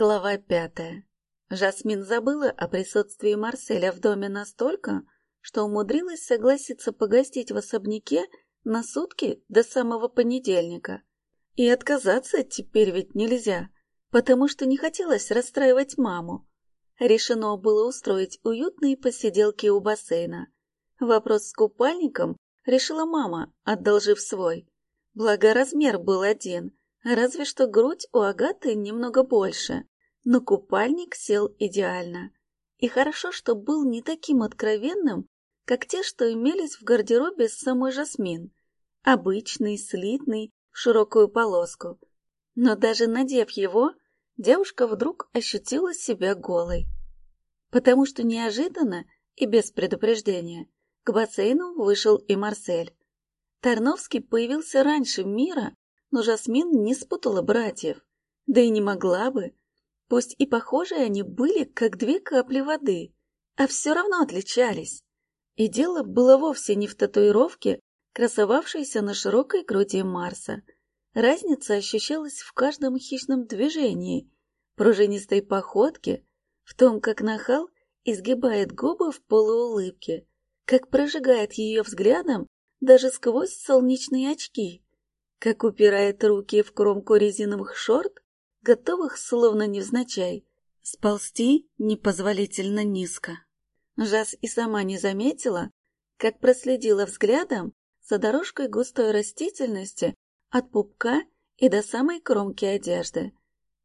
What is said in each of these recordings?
Глава пятая. Жасмин забыла о присутствии Марселя в доме настолько, что умудрилась согласиться погостить в особняке на сутки до самого понедельника. И отказаться теперь ведь нельзя, потому что не хотелось расстраивать маму. Решено было устроить уютные посиделки у бассейна. Вопрос с купальником решила мама, одолжив свой. Благо размер был один, разве что грудь у Агаты немного больше, но купальник сел идеально. И хорошо, что был не таким откровенным, как те, что имелись в гардеробе с самой Жасмин. Обычный, слитный, в широкую полоску. Но даже надев его, девушка вдруг ощутила себя голой. Потому что неожиданно и без предупреждения к бассейну вышел и Марсель. Тарновский появился раньше Мира, но Жасмин не спутала братьев, да и не могла бы. Пусть и похожие они были, как две капли воды, а все равно отличались. И дело было вовсе не в татуировке, красовавшейся на широкой груди Марса. Разница ощущалась в каждом хищном движении, пружинистой походке, в том, как нахал изгибает губы в полуулыбке, как прожигает ее взглядом даже сквозь солнечные очки, как упирает руки в кромку резиновых шорт, готовых, словно невзначай, сползти непозволительно низко. Жас и сама не заметила, как проследила взглядом за дорожкой густой растительности от пупка и до самой кромки одежды.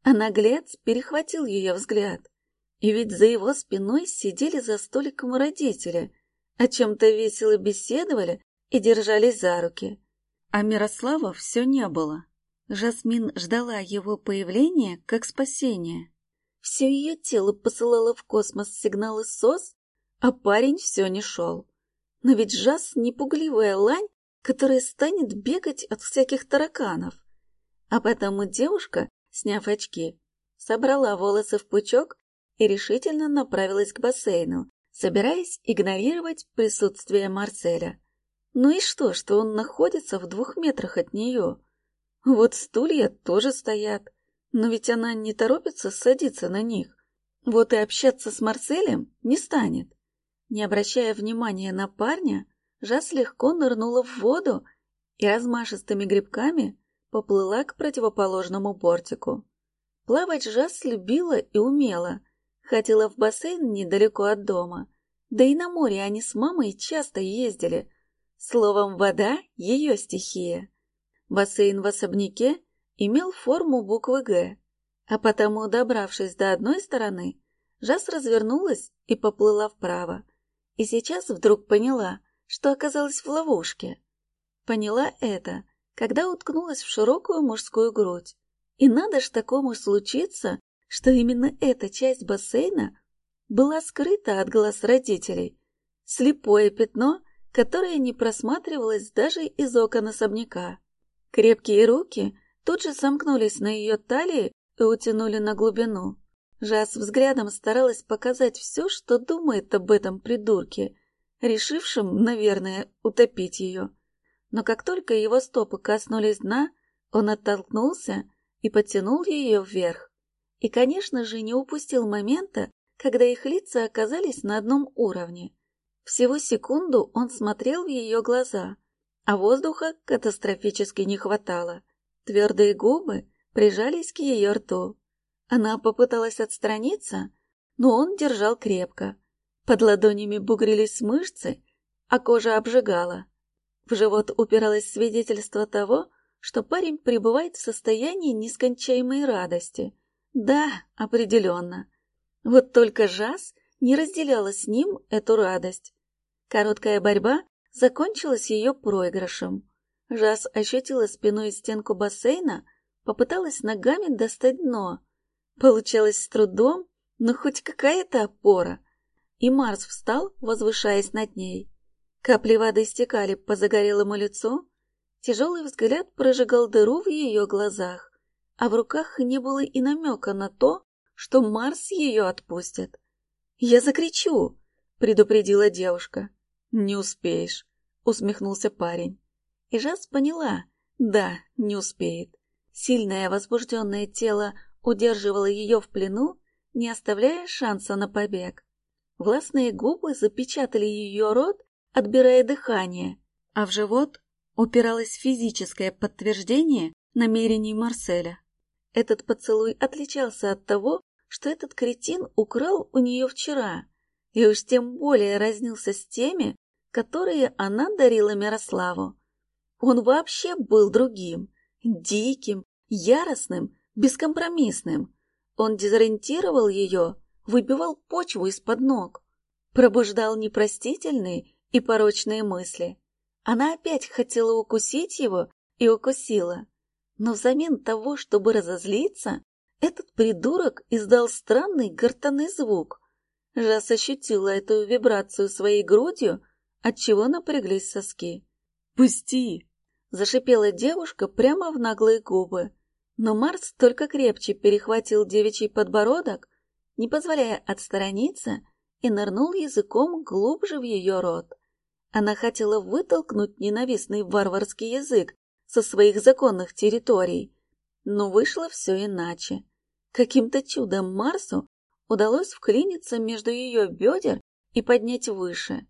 А наглец перехватил ее взгляд. И ведь за его спиной сидели за столиком родители, о чем-то весело беседовали и держались за руки. А Мирослава все не было. Жасмин ждала его появления как спасения. Все ее тело посылало в космос сигналы СОС, а парень все не шел. Но ведь Жас не пугливая лань, которая станет бегать от всяких тараканов. А потому девушка, сняв очки, собрала волосы в пучок и решительно направилась к бассейну, собираясь игнорировать присутствие Марселя. Ну и что, что он находится в двух метрах от нее? Вот стулья тоже стоят, но ведь она не торопится садиться на них. Вот и общаться с Марселем не станет. Не обращая внимания на парня, Жас легко нырнула в воду и размашистыми грибками поплыла к противоположному бортику. Плавать Жас любила и умела, ходила в бассейн недалеко от дома, да и на море они с мамой часто ездили, Словом, вода — ее стихия. Бассейн в особняке имел форму буквы «Г», а потому, добравшись до одной стороны, Жас развернулась и поплыла вправо. И сейчас вдруг поняла, что оказалась в ловушке. Поняла это, когда уткнулась в широкую мужскую грудь. И надо ж такому случиться, что именно эта часть бассейна была скрыта от глаз родителей. Слепое пятно которая не просматривалась даже из окон особняка. Крепкие руки тут же сомкнулись на ее талии и утянули на глубину. Жас взглядом старалась показать все, что думает об этом придурке, решившем, наверное, утопить ее. Но как только его стопы коснулись дна, он оттолкнулся и потянул ее вверх. И, конечно же, не упустил момента, когда их лица оказались на одном уровне. Всего секунду он смотрел в ее глаза, а воздуха катастрофически не хватало. Твердые губы прижались к ее рту. Она попыталась отстраниться, но он держал крепко. Под ладонями бугрились мышцы, а кожа обжигала. В живот упиралось свидетельство того, что парень пребывает в состоянии нескончаемой радости. Да, определенно. Вот только Жас не разделяла с ним эту радость. Короткая борьба закончилась ее проигрышем. Жас ощутила спиной стенку бассейна, попыталась ногами достать дно. Получалось с трудом, но хоть какая-то опора. И Марс встал, возвышаясь над ней. Капли воды стекали по загорелому лицу. Тяжелый взгляд прожигал дыру в ее глазах, а в руках не было и намека на то, что Марс ее отпустит. «Я закричу!» — предупредила девушка. «Не успеешь», — усмехнулся парень. И Жас поняла, да, не успеет. Сильное возбужденное тело удерживала ее в плену, не оставляя шанса на побег. Властные губы запечатали ее рот, отбирая дыхание, а в живот упиралось физическое подтверждение намерений Марселя. Этот поцелуй отличался от того, что этот кретин украл у нее вчера, и уж тем более разнился с теми, которые она дарила Мирославу. Он вообще был другим, диким, яростным, бескомпромиссным. Он дезориентировал ее, выбивал почву из-под ног, пробуждал непростительные и порочные мысли. Она опять хотела укусить его и укусила. Но взамен того, чтобы разозлиться, этот придурок издал странный гортанный звук. Жас ощутила эту вибрацию своей грудью, отчего напряглись соски. «Пусти!» — зашипела девушка прямо в наглые губы. Но Марс только крепче перехватил девичий подбородок, не позволяя отстраниться, и нырнул языком глубже в ее рот. Она хотела вытолкнуть ненавистный варварский язык со своих законных территорий, но вышло все иначе. Каким-то чудом Марсу удалось вклиниться между ее бедер и поднять выше.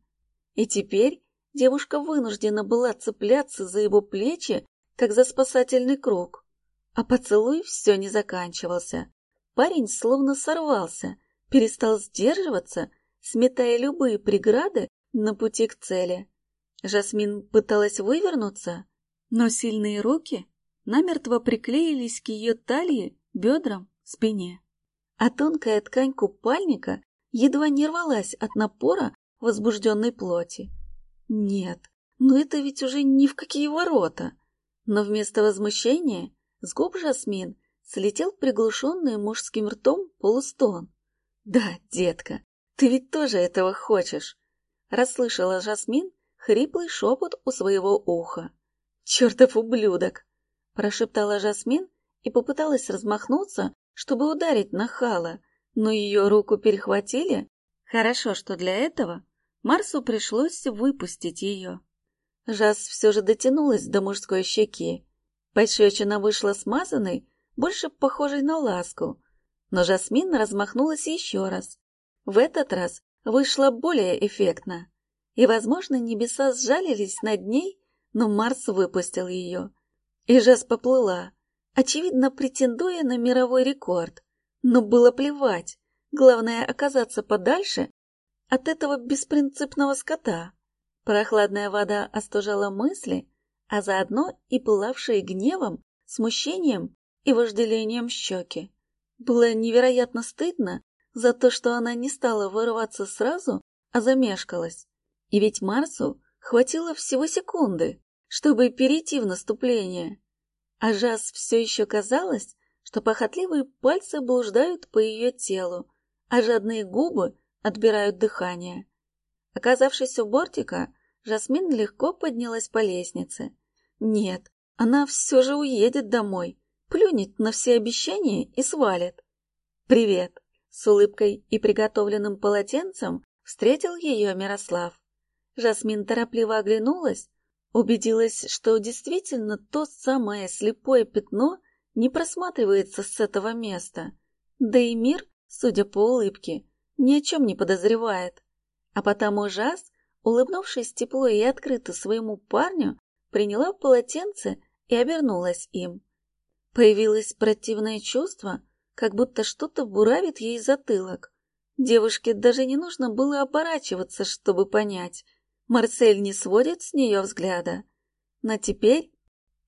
И теперь девушка вынуждена была цепляться за его плечи, как за спасательный круг. А поцелуй все не заканчивался. Парень словно сорвался, перестал сдерживаться, сметая любые преграды на пути к цели. Жасмин пыталась вывернуться, но сильные руки намертво приклеились к ее талии, бедрам, спине. А тонкая ткань купальника едва не рвалась от напора возбужденной плоти. Нет, ну это ведь уже ни в какие ворота. Но вместо возмущения с губ Жасмин слетел приглушенный мужским ртом полустон. «Да, детка, ты ведь тоже этого хочешь!» Расслышала Жасмин хриплый шепот у своего уха. «Чертов ублюдок!» Прошептала Жасмин и попыталась размахнуться, чтобы ударить нахала, но ее руку перехватили. Хорошо, что для этого Марсу пришлось выпустить ее. Жас все же дотянулась до мужской щеки. Пощечина вышла смазанной, больше похожей на ласку, но Жасмин размахнулась еще раз. В этот раз вышла более эффектно. И, возможно, небеса сжалились над ней, но Марс выпустил ее. И Жас поплыла, очевидно, претендуя на мировой рекорд. Но было плевать, главное оказаться подальше от этого беспринципного скота. Прохладная вода остужала мысли, а заодно и пылавшие гневом, смущением и вожделением щеки. Было невероятно стыдно за то, что она не стала вырываться сразу, а замешкалась. И ведь Марсу хватило всего секунды, чтобы перейти в наступление. А Жас все еще казалось, что похотливые пальцы блуждают по ее телу, а жадные губы отбирают дыхание. Оказавшись у бортика, Жасмин легко поднялась по лестнице. Нет, она все же уедет домой, плюнет на все обещания и свалит. «Привет!» С улыбкой и приготовленным полотенцем встретил ее Мирослав. Жасмин торопливо оглянулась, убедилась, что действительно то самое слепое пятно не просматривается с этого места. Да и мир, судя по улыбке, ни о чем не подозревает. А потому Жас, улыбнувшись тепло и открыто своему парню, приняла полотенце и обернулась им. Появилось противное чувство, как будто что-то буравит ей затылок. Девушке даже не нужно было оборачиваться, чтобы понять. Марсель не сводит с нее взгляда. Но теперь,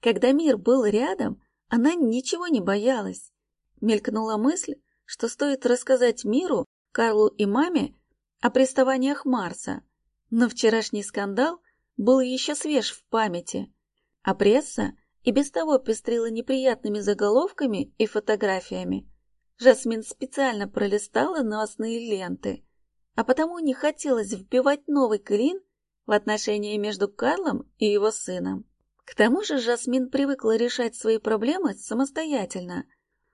когда мир был рядом, она ничего не боялась. Мелькнула мысль, что стоит рассказать миру, Карлу и маме о приставаниях Марса. Но вчерашний скандал был еще свеж в памяти, а пресса и без того пестрила неприятными заголовками и фотографиями. Жасмин специально пролистала новостные ленты, а потому не хотелось вбивать новый клин в отношения между Карлом и его сыном. К тому же Жасмин привыкла решать свои проблемы самостоятельно.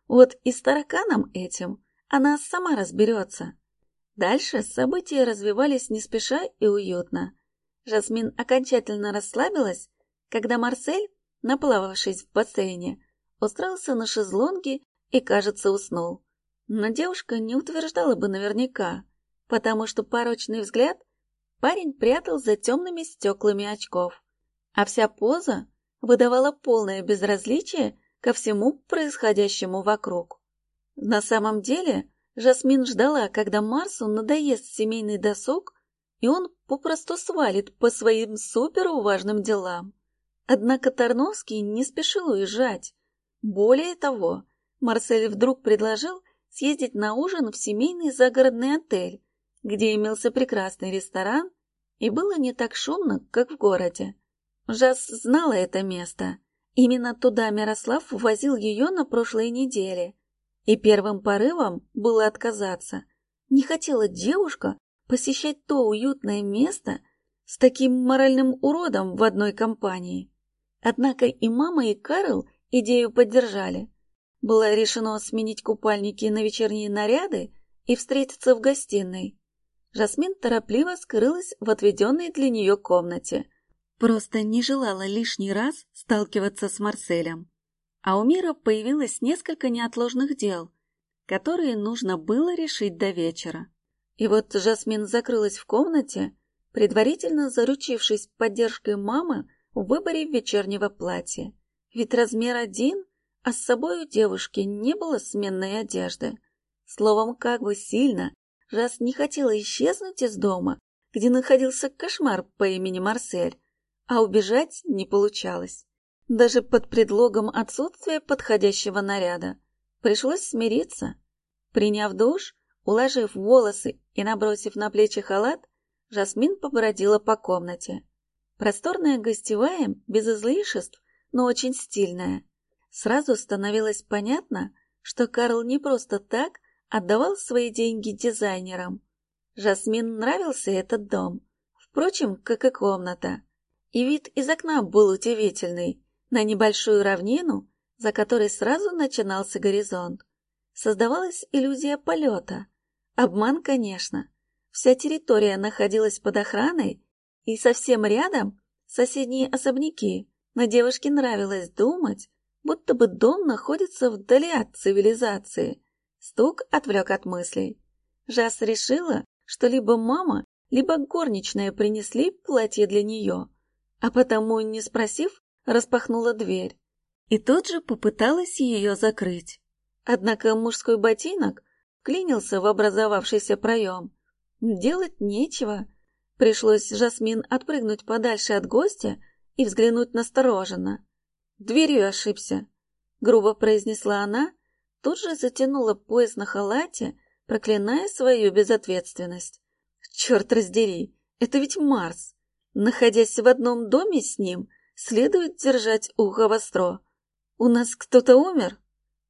Вот и с тараканом этим она сама разберется. Дальше события развивались не спеша и уютно. Жасмин окончательно расслабилась, когда Марсель, наплававшись в бассейне, устроился на шезлонге и, кажется, уснул. Но девушка не утверждала бы наверняка, потому что порочный взгляд парень прятал за темными стеклами очков, а вся поза выдавала полное безразличие ко всему происходящему вокруг. На самом деле, Жасмин ждала, когда Марсу надоест семейный досуг, и он попросту свалит по своим суперважным делам. Однако Тарновский не спешил уезжать. Более того, Марсель вдруг предложил съездить на ужин в семейный загородный отель, где имелся прекрасный ресторан, и было не так шумно, как в городе. Жас знала это место. Именно туда Мирослав возил ее на прошлой неделе. И первым порывом было отказаться. Не хотела девушка посещать то уютное место с таким моральным уродом в одной компании. Однако и мама, и Карл идею поддержали. Было решено сменить купальники на вечерние наряды и встретиться в гостиной. Жасмин торопливо скрылась в отведенной для нее комнате. Просто не желала лишний раз сталкиваться с Марселем. А у Мира появилось несколько неотложных дел, которые нужно было решить до вечера. И вот Жасмин закрылась в комнате, предварительно заручившись поддержкой мамы в выборе вечернего платья. Ведь размер один, а с собой у девушки не было сменной одежды. Словом, как бы сильно Жас не хотела исчезнуть из дома, где находился кошмар по имени Марсель, а убежать не получалось. Даже под предлогом отсутствия подходящего наряда. Пришлось смириться. Приняв душ, уложив волосы и набросив на плечи халат, Жасмин побродила по комнате. Просторная гостевая, без излишеств, но очень стильная. Сразу становилось понятно, что Карл не просто так отдавал свои деньги дизайнерам. Жасмин нравился этот дом, впрочем, как и комната. И вид из окна был удивительный, на небольшую равнину, за которой сразу начинался горизонт. Создавалась иллюзия полета. Обман, конечно. Вся территория находилась под охраной, и совсем рядом соседние особняки, но девушке нравилось думать, будто бы дом находится вдали от цивилизации. Стук отвлек от мыслей. Жас решила, что либо мама, либо горничная принесли платье для нее, а потому, не спросив, распахнула дверь и тут же попыталась ее закрыть. Однако мужской ботинок клинился в образовавшийся проем. Делать нечего. Пришлось Жасмин отпрыгнуть подальше от гостя и взглянуть настороженно. Дверью ошибся, грубо произнесла она, тут же затянула пояс на халате, проклиная свою безответственность. Черт раздери, это ведь Марс. Находясь в одном доме с ним, следует держать ухо востро. У нас кто-то умер?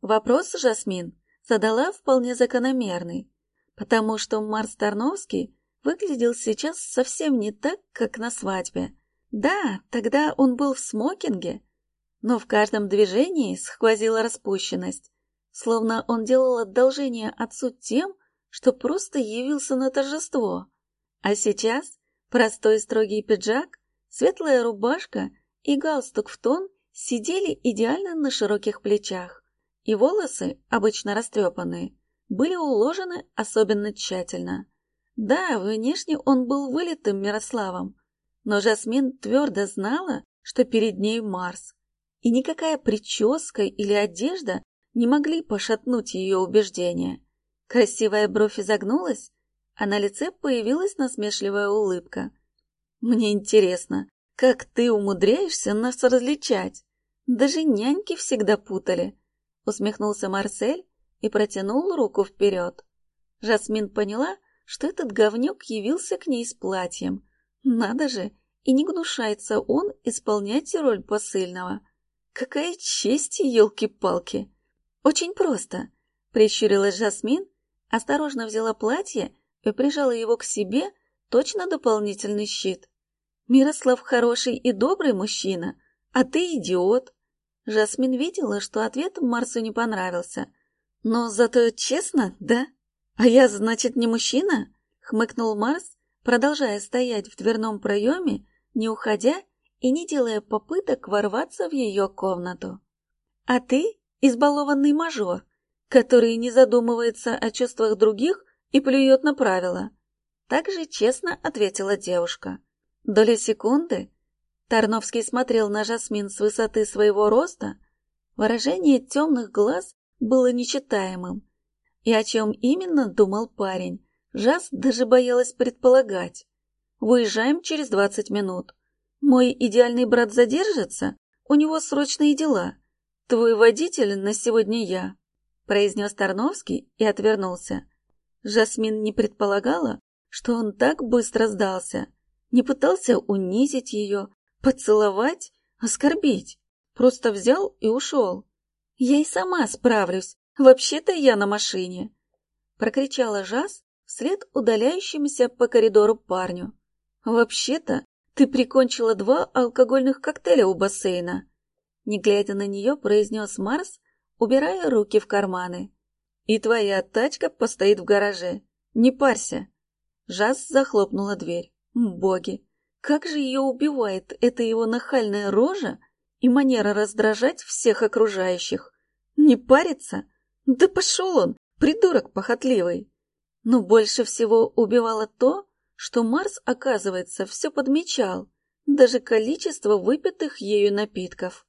Вопрос Жасмин задала вполне закономерный, потому что Марс Тарновский выглядел сейчас совсем не так, как на свадьбе. Да, тогда он был в смокинге, но в каждом движении сквозила распущенность, словно он делал одолжение отцу тем, что просто явился на торжество. А сейчас простой строгий пиджак, светлая рубашка и галстук в тон сидели идеально на широких плечах и волосы, обычно растрепанные, были уложены особенно тщательно. Да, внешне он был вылитым Мирославом, но Жасмин твердо знала, что перед ней Марс, и никакая прическа или одежда не могли пошатнуть ее убеждения. Красивая бровь изогнулась, а на лице появилась насмешливая улыбка. «Мне интересно, как ты умудряешься нас различать? Даже няньки всегда путали усмехнулся Марсель и протянул руку вперед. Жасмин поняла, что этот говнюк явился к ней с платьем. Надо же, и не гнушается он исполнять роль посыльного. Какая честь, елки-палки! Очень просто. Прищурилась Жасмин, осторожно взяла платье и прижала его к себе, точно дополнительный щит. Мирослав хороший и добрый мужчина, а ты идиот. Жасмин видела, что ответ Марсу не понравился. «Но зато честно, да? А я, значит, не мужчина?» — хмыкнул Марс, продолжая стоять в дверном проеме, не уходя и не делая попыток ворваться в ее комнату. «А ты избалованный мажор, который не задумывается о чувствах других и плюет на правила. Так же честно ответила девушка. Доля секунды Тарновский смотрел на Жасмин с высоты своего роста. Выражение темных глаз было нечитаемым. И о чем именно думал парень, Жас даже боялась предполагать. Выезжаем через двадцать минут. Мой идеальный брат задержится, у него срочные дела. Твой водитель на сегодня я, произнес Тарновский и отвернулся. Жасмин не предполагала, что он так быстро сдался, не пытался унизить ее, поцеловать, оскорбить, просто взял и ушел. Я и сама справлюсь, вообще-то я на машине, прокричала Жас вслед удаляющемуся по коридору парню. Вообще-то ты прикончила два алкогольных коктейля у бассейна. Не глядя на нее, произнес Марс, убирая руки в карманы. И твоя тачка постоит в гараже. Не парься. Жас захлопнула дверь. Боги, как же ее убивает эта его нахальная рожа и манера раздражать всех окружающих. Не париться? Да пошел он, придурок похотливый. Но больше всего убивало то, что Марс, оказывается, все подмечал, даже количество выпитых ею напитков.